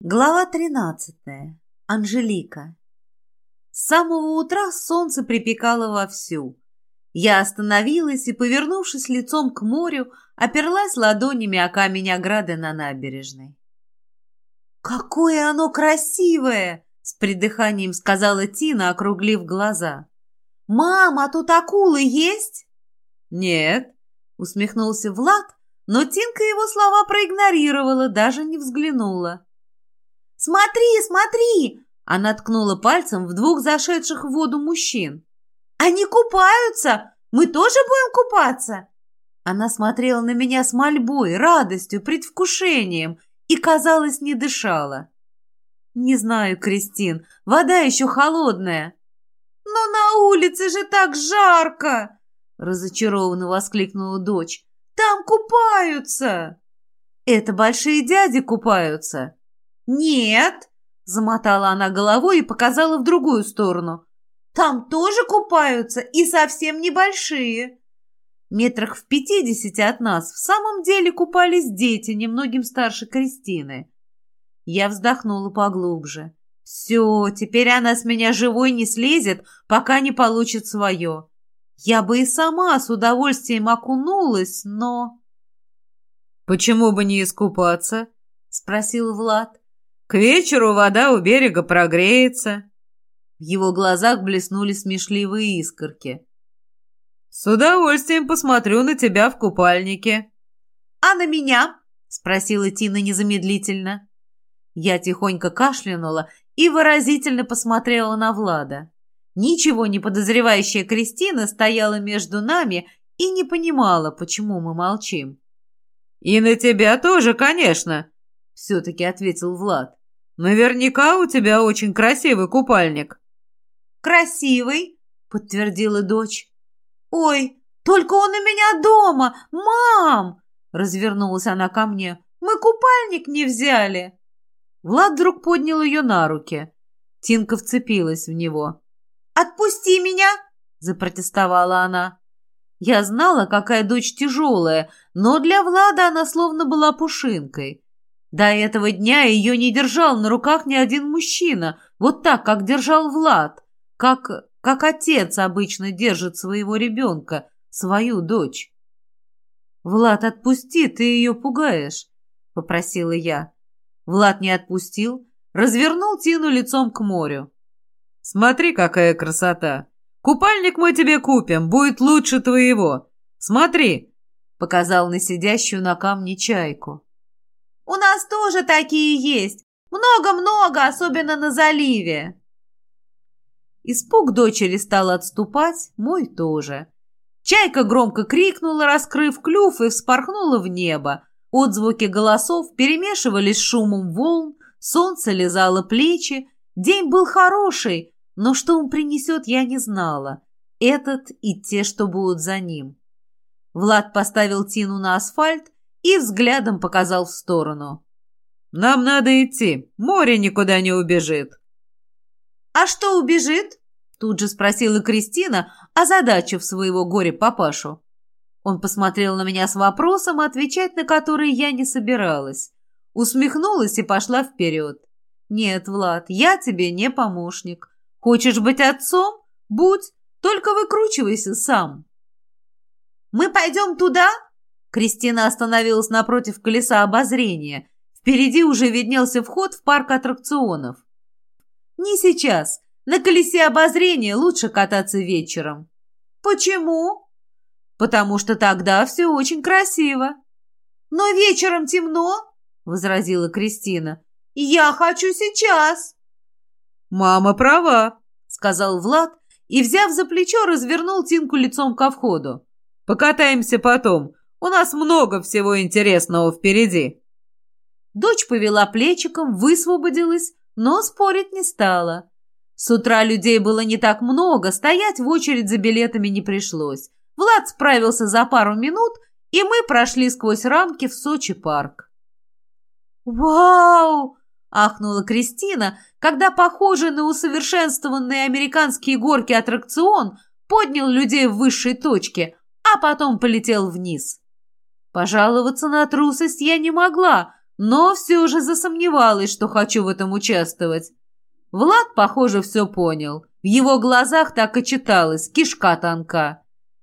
Глава тринадцатая. Анжелика. С самого утра солнце припекало вовсю. Я остановилась и, повернувшись лицом к морю, оперлась ладонями о камень ограды на набережной. «Какое оно красивое!» — с придыханием сказала Тина, округлив глаза. «Мама, тут акулы есть?» «Нет», — усмехнулся Влад, но Тинка его слова проигнорировала, даже не взглянула. «Смотри, смотри!» Она ткнула пальцем в двух зашедших в воду мужчин. «Они купаются! Мы тоже будем купаться?» Она смотрела на меня с мольбой, радостью, предвкушением и, казалось, не дышала. «Не знаю, Кристин, вода еще холодная». «Но на улице же так жарко!» разочарованно воскликнула дочь. «Там купаются!» «Это большие дяди купаются!» «Нет!» — замотала она головой и показала в другую сторону. «Там тоже купаются и совсем небольшие!» Метрах в пятидесяти от нас в самом деле купались дети, немногим старше Кристины. Я вздохнула поглубже. Все, теперь она с меня живой не слезет, пока не получит свое. Я бы и сама с удовольствием окунулась, но... «Почему бы не искупаться?» — спросил Влад. «К вечеру вода у берега прогреется». В его глазах блеснули смешливые искорки. «С удовольствием посмотрю на тебя в купальнике». «А на меня?» — спросила Тина незамедлительно. Я тихонько кашлянула и выразительно посмотрела на Влада. Ничего не подозревающая Кристина стояла между нами и не понимала, почему мы молчим. «И на тебя тоже, конечно», — все-таки ответил Влад. «Наверняка у тебя очень красивый купальник». «Красивый», — подтвердила дочь. «Ой, только он у меня дома! Мам!» Развернулась она ко мне. «Мы купальник не взяли!» Влад вдруг поднял ее на руки. Тинка вцепилась в него. «Отпусти меня!» – запротестовала она. Я знала, какая дочь тяжелая, но для Влада она словно была пушинкой. До этого дня ее не держал на руках ни один мужчина, вот так, как держал Влад, как, как отец обычно держит своего ребенка, свою дочь. «Влад, отпусти, ты ее пугаешь», — попросила я. Влад не отпустил, развернул Тину лицом к морю. Смотри, какая красота! Купальник мы тебе купим, будет лучше твоего. Смотри!» Показал на сидящую на камне чайку. «У нас тоже такие есть. Много-много, особенно на заливе». Испуг дочери стал отступать, мой тоже. Чайка громко крикнула, раскрыв клюв, и вспорхнула в небо. Отзвуки голосов перемешивались с шумом волн, солнце лизало плечи. День был хороший, но что он принесет, я не знала. Этот и те, что будут за ним. Влад поставил Тину на асфальт и взглядом показал в сторону. «Нам надо идти. Море никуда не убежит». «А что убежит?» Тут же спросила Кристина, озадачив своего горе-папашу. Он посмотрел на меня с вопросом, отвечать на который я не собиралась. Усмехнулась и пошла вперед. «Нет, Влад, я тебе не помощник. Хочешь быть отцом? Будь, только выкручивайся сам. Мы пойдем туда? Кристина остановилась напротив колеса обозрения. Впереди уже виднелся вход в парк аттракционов. Не сейчас. На колесе обозрения лучше кататься вечером. Почему? Потому что тогда все очень красиво. Но вечером темно, возразила Кристина. Я хочу сейчас. «Мама права», — сказал Влад и, взяв за плечо, развернул Тинку лицом ко входу. «Покатаемся потом. У нас много всего интересного впереди». Дочь повела плечиком, высвободилась, но спорить не стала. С утра людей было не так много, стоять в очередь за билетами не пришлось. Влад справился за пару минут, и мы прошли сквозь рамки в Сочи-парк. «Вау!» – ахнула Кристина, когда похожий на усовершенствованные американские горки аттракцион поднял людей в высшей точке, а потом полетел вниз. Пожаловаться на трусость я не могла, но все же засомневалась, что хочу в этом участвовать. Влад, похоже, все понял. В его глазах так и читалось «кишка тонка».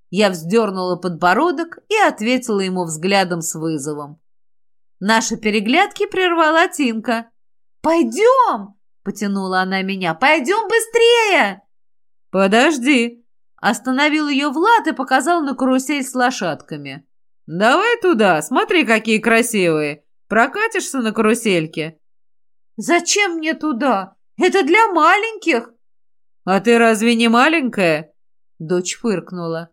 Я вздернула подбородок и ответила ему взглядом с вызовом. Наши переглядки прервала Тинка. «Пойдем!» — потянула она меня. «Пойдем быстрее!» «Подожди!» — остановил ее Влад и показал на карусель с лошадками. «Давай туда, смотри, какие красивые! Прокатишься на карусельке?» «Зачем мне туда? Это для маленьких!» «А ты разве не маленькая?» Дочь фыркнула.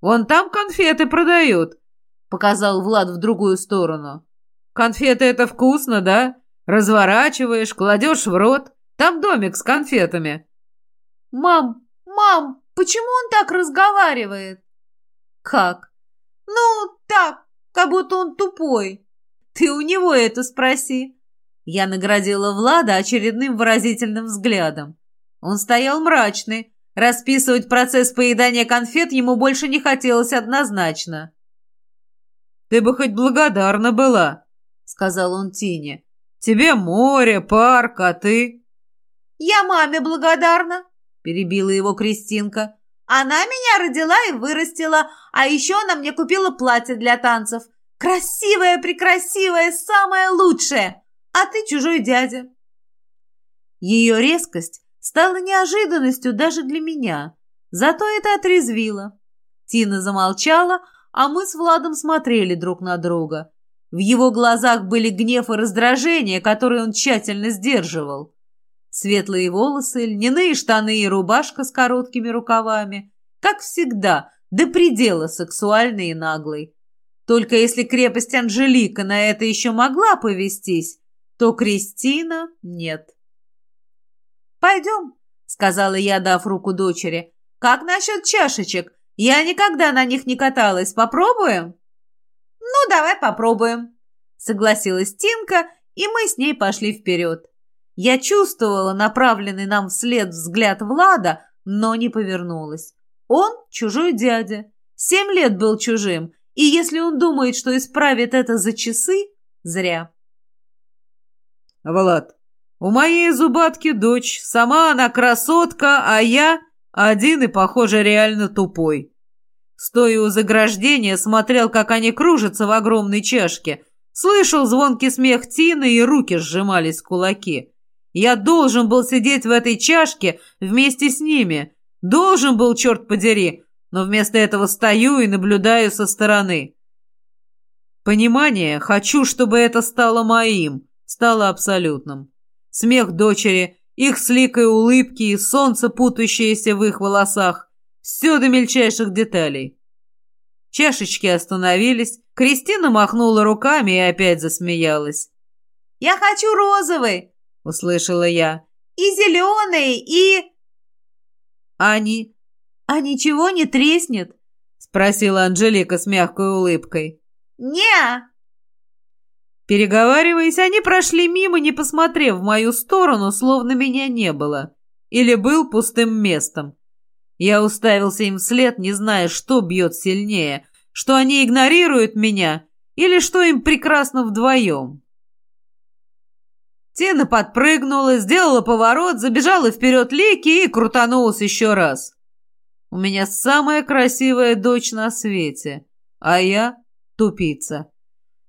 «Вон там конфеты продают», — показал Влад в другую сторону. «Конфеты — это вкусно, да? Разворачиваешь, кладешь в рот. Там домик с конфетами». «Мам, мам, почему он так разговаривает?» «Как?» «Ну, так, как будто он тупой. Ты у него это спроси». Я наградила Влада очередным выразительным взглядом. Он стоял мрачный. Расписывать процесс поедания конфет ему больше не хотелось однозначно. «Ты бы хоть благодарна была», — сказал он Тине. «Тебе море, парк, а ты...» «Я маме благодарна», — перебила его Кристинка. «Она меня родила и вырастила, а еще она мне купила платье для танцев. Красивое-прекрасивое, самое лучшее, а ты чужой дядя». Ее резкость стала неожиданностью даже для меня, зато это отрезвило. Тина замолчала, а мы с Владом смотрели друг на друга. В его глазах были гнев и раздражение, которые он тщательно сдерживал. Светлые волосы, льняные штаны и рубашка с короткими рукавами. Как всегда, до предела сексуальный и наглый. Только если крепость Анжелика на это еще могла повестись, то Кристина нет. «Пойдем», — сказала я, дав руку дочери. «Как насчет чашечек? Я никогда на них не каталась. Попробуем?» «Ну, давай попробуем», — согласилась Тинка, и мы с ней пошли вперед. Я чувствовала направленный нам вслед взгляд Влада, но не повернулась. Он чужой дядя. Семь лет был чужим, и если он думает, что исправит это за часы, зря. «Влад, у моей зубатки дочь, сама она красотка, а я один и, похоже, реально тупой». Стоя у заграждения, смотрел, как они кружатся в огромной чашке. Слышал звонкий смех Тины, и руки сжимались в кулаки. Я должен был сидеть в этой чашке вместе с ними. Должен был, черт подери, но вместо этого стою и наблюдаю со стороны. Понимание, хочу, чтобы это стало моим, стало абсолютным. Смех дочери, их сликой улыбки и солнце, путающееся в их волосах. Все до мельчайших деталей. Чашечки остановились, Кристина махнула руками и опять засмеялась. «Я хочу розовый!» — услышала я. «И зеленый, и...» «Ани...» «А ничего не треснет?» — спросила Анжелика с мягкой улыбкой. «Не!» Переговариваясь, они прошли мимо, не посмотрев в мою сторону, словно меня не было. Или был пустым местом. Я уставился им вслед, не зная, что бьет сильнее, что они игнорируют меня или что им прекрасно вдвоем. Тина подпрыгнула, сделала поворот, забежала вперед Лики и крутанулась еще раз. У меня самая красивая дочь на свете, а я тупица.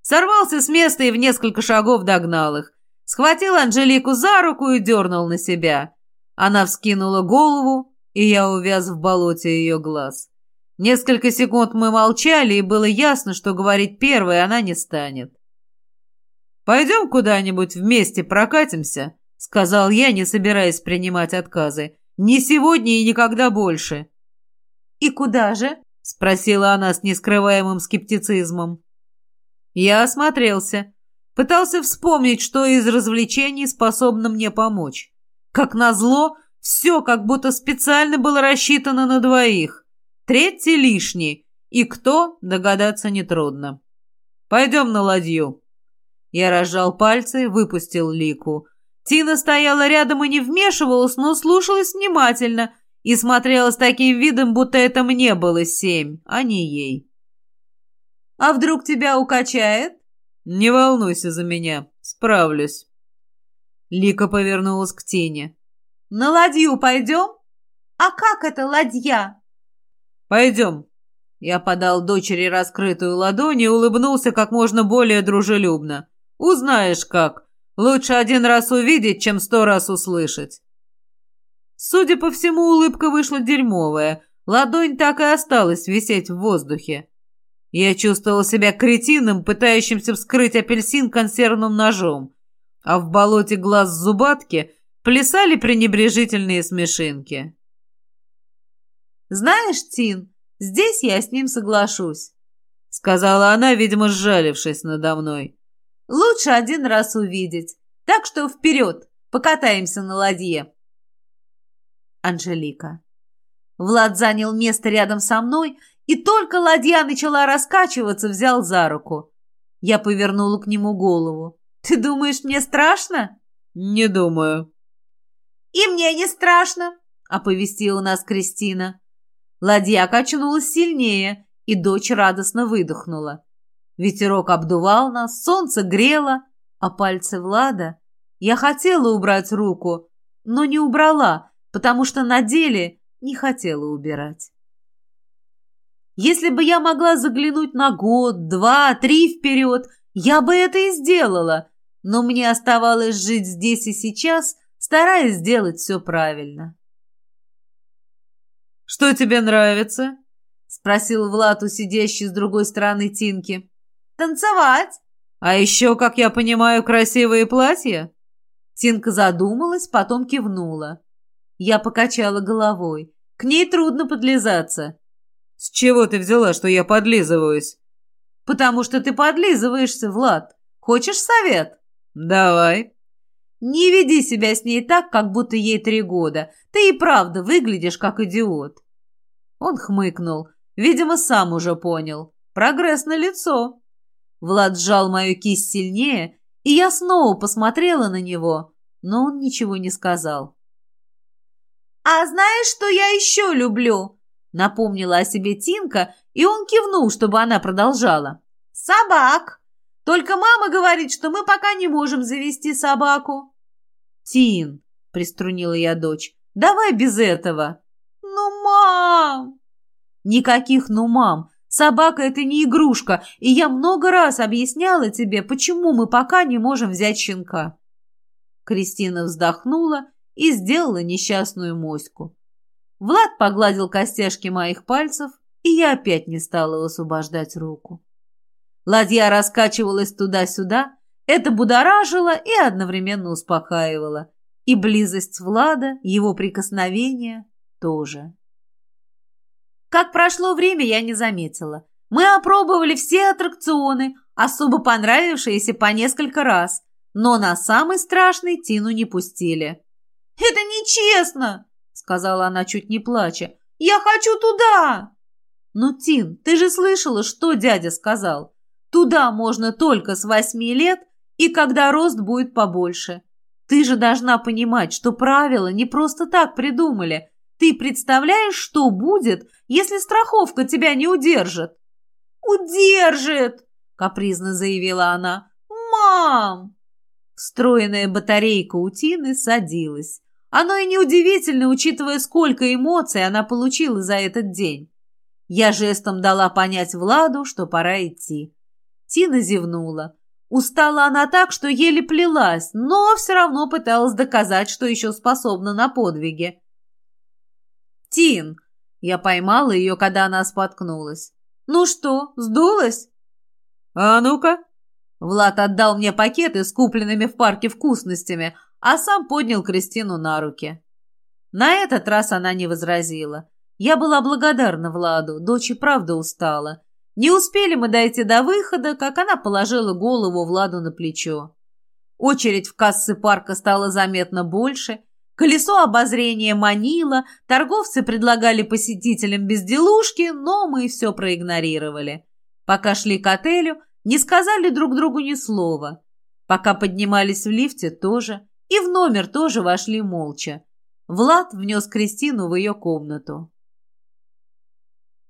Сорвался с места и в несколько шагов догнал их. Схватил Анжелику за руку и дернул на себя. Она вскинула голову, и я увяз в болоте ее глаз. Несколько секунд мы молчали, и было ясно, что говорить первой она не станет. «Пойдем куда-нибудь вместе прокатимся», — сказал я, не собираясь принимать отказы. «Не сегодня и никогда больше». «И куда же?» — спросила она с нескрываемым скептицизмом. Я осмотрелся. Пытался вспомнить, что из развлечений способно мне помочь. Как назло, все как будто специально было рассчитано на двоих. Третий лишний. И кто, догадаться нетрудно. Пойдем на ладью. Я разжал пальцы, выпустил лику. Тина стояла рядом и не вмешивалась, но слушалась внимательно и смотрела с таким видом, будто это мне было семь, а не ей. «А вдруг тебя укачает?» «Не волнуйся за меня», Справлюсь. Лика повернулась к тени. «На ладью пойдем? А как это ладья?» «Пойдем». Я подал дочери раскрытую ладонь и улыбнулся как можно более дружелюбно. «Узнаешь как. Лучше один раз увидеть, чем сто раз услышать». Судя по всему, улыбка вышла дерьмовая. Ладонь так и осталась висеть в воздухе. Я чувствовал себя кретином, пытающимся вскрыть апельсин консервным ножом, а в болоте глаз зубатки плясали пренебрежительные смешинки. «Знаешь, Тин, здесь я с ним соглашусь», — сказала она, видимо, сжалившись надо мной. «Лучше один раз увидеть, так что вперед, покатаемся на ладье». Анжелика. Влад занял место рядом со мной и только ладья начала раскачиваться, взял за руку. Я повернула к нему голову. «Ты думаешь, мне страшно?» «Не думаю». «И мне не страшно», — оповестила нас Кристина. Ладья качнулась сильнее, и дочь радостно выдохнула. Ветерок обдувал нас, солнце грело, а пальцы Влада... Я хотела убрать руку, но не убрала, потому что на деле не хотела убирать. Если бы я могла заглянуть на год, два, три вперед, я бы это и сделала, но мне оставалось жить здесь и сейчас, стараясь сделать все правильно. «Что тебе нравится?» — спросил Влад у сидящей с другой стороны Тинки. «Танцевать!» «А еще, как я понимаю, красивые платья?» Тинка задумалась, потом кивнула. Я покачала головой. К ней трудно подлизаться. «С чего ты взяла, что я подлизываюсь?» «Потому что ты подлизываешься, Влад. Хочешь совет?» «Давай». «Не веди себя с ней так, как будто ей три года. Ты и правда выглядишь как идиот». Он хмыкнул. Видимо, сам уже понял. Прогресс на лицо. Влад сжал мою кисть сильнее, и я снова посмотрела на него, но он ничего не сказал. «А знаешь, что я еще люблю?» Напомнила о себе Тинка, и он кивнул, чтобы она продолжала. «Собак! Только мама говорит, что мы пока не можем завести собаку». «Тин!» — приструнила я дочь. «Давай без этого». «Ну, мам!» «Никаких «ну, мам!» Собака — это не игрушка, и я много раз объясняла тебе, почему мы пока не можем взять щенка». Кристина вздохнула и сделала несчастную моську. Влад погладил костяшки моих пальцев, и я опять не стала высвобождать руку. Ладья раскачивалась туда-сюда, это будоражило и одновременно успокаивало. И близость Влада, его прикосновения тоже. Как прошло время, я не заметила. Мы опробовали все аттракционы, особо понравившиеся по несколько раз, но на самый страшный Тину не пустили. «Это нечестно!» — сказала она, чуть не плача. «Я хочу туда!» «Ну, Тин, ты же слышала, что дядя сказал. Туда можно только с восьми лет и когда рост будет побольше. Ты же должна понимать, что правила не просто так придумали. Ты представляешь, что будет, если страховка тебя не удержит?» «Удержит!» — капризно заявила она. «Мам!» Встроенная батарейка у Тины садилась. Оно и неудивительно, учитывая, сколько эмоций она получила за этот день. Я жестом дала понять Владу, что пора идти. Тина зевнула. Устала она так, что еле плелась, но все равно пыталась доказать, что еще способна на подвиги. «Тин!» Я поймала ее, когда она споткнулась. «Ну что, сдулась?» «А ну-ка!» Влад отдал мне пакеты с купленными в парке вкусностями, а сам поднял Кристину на руки. На этот раз она не возразила. Я была благодарна Владу, дочь и правда устала. Не успели мы дойти до выхода, как она положила голову Владу на плечо. Очередь в кассы парка стала заметно больше, колесо обозрения манило, торговцы предлагали посетителям безделушки, но мы все проигнорировали. Пока шли к отелю, не сказали друг другу ни слова. Пока поднимались в лифте, тоже. И в номер тоже вошли молча. Влад внес Кристину в ее комнату.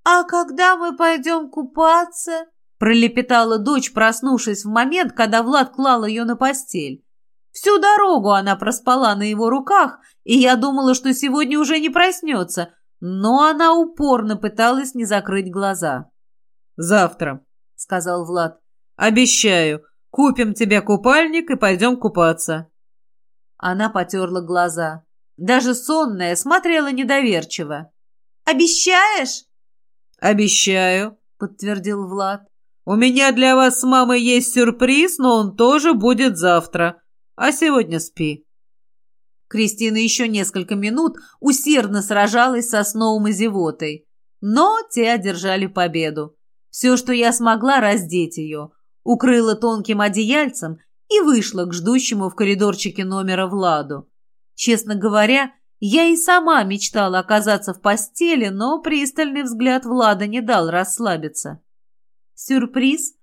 «А когда мы пойдем купаться?» Пролепетала дочь, проснувшись в момент, когда Влад клал ее на постель. Всю дорогу она проспала на его руках, и я думала, что сегодня уже не проснется, но она упорно пыталась не закрыть глаза. «Завтра», — сказал Влад. «Обещаю, купим тебе купальник и пойдем купаться». Она потерла глаза. Даже сонная смотрела недоверчиво. «Обещаешь?» «Обещаю», — подтвердил Влад. «У меня для вас с мамой есть сюрприз, но он тоже будет завтра. А сегодня спи». Кристина еще несколько минут усердно сражалась со сном и зевотой. Но те одержали победу. Все, что я смогла, раздеть ее. Укрыла тонким одеяльцем и вышла к ждущему в коридорчике номера Владу. Честно говоря, я и сама мечтала оказаться в постели, но пристальный взгляд Влада не дал расслабиться. «Сюрприз?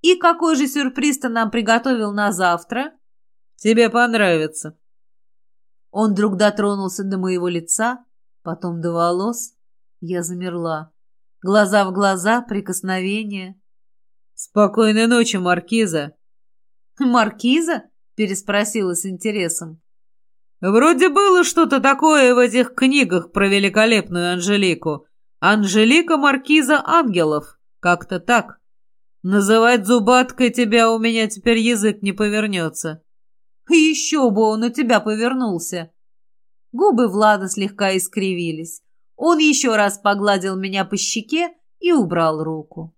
И какой же сюрприз ты нам приготовил на завтра?» «Тебе понравится». Он вдруг дотронулся до моего лица, потом до волос. Я замерла. Глаза в глаза, прикосновение. «Спокойной ночи, Маркиза!» «Маркиза?» — переспросила с интересом. «Вроде было что-то такое в этих книгах про великолепную Анжелику. Анжелика Маркиза Ангелов. Как-то так. Называть зубаткой тебя у меня теперь язык не повернется». «Еще бы он у тебя повернулся!» Губы Влада слегка искривились. Он еще раз погладил меня по щеке и убрал руку.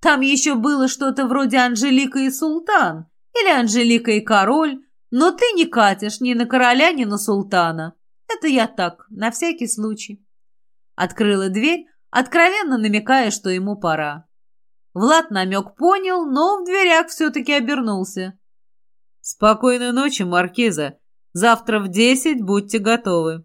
Там еще было что-то вроде Анжелика и Султан или Анжелика и Король, но ты не катишь ни на короля, ни на султана. Это я так, на всякий случай. Открыла дверь, откровенно намекая, что ему пора. Влад намек понял, но в дверях все-таки обернулся. «Спокойной ночи, Маркиза. Завтра в десять будьте готовы».